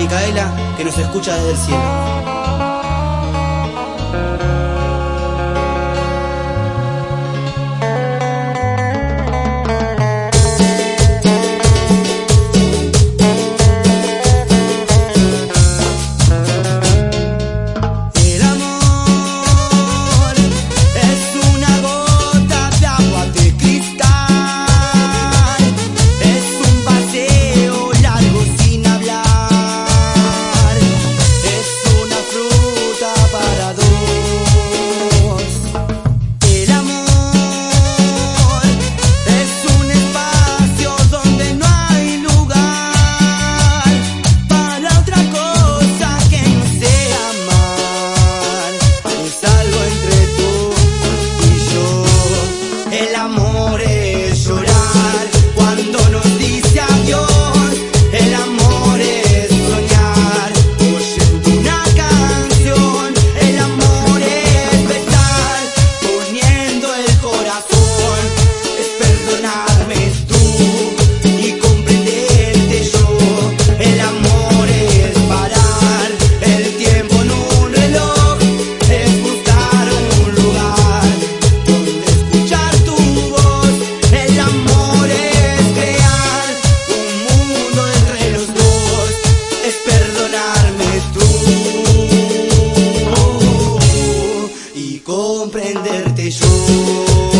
Micaela que nos escucha desde el cielo. Comprenderte yo.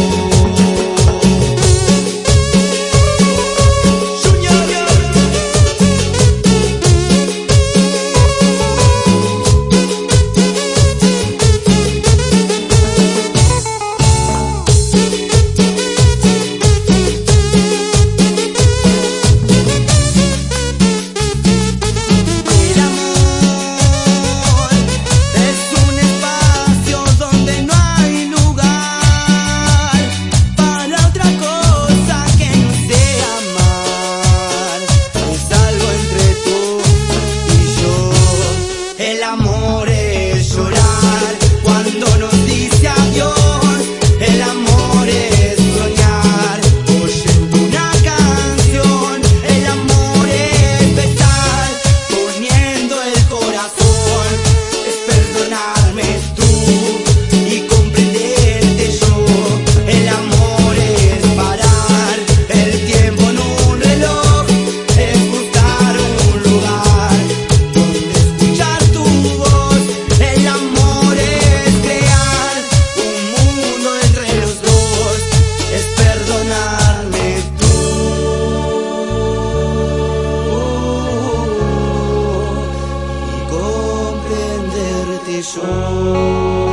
Yo.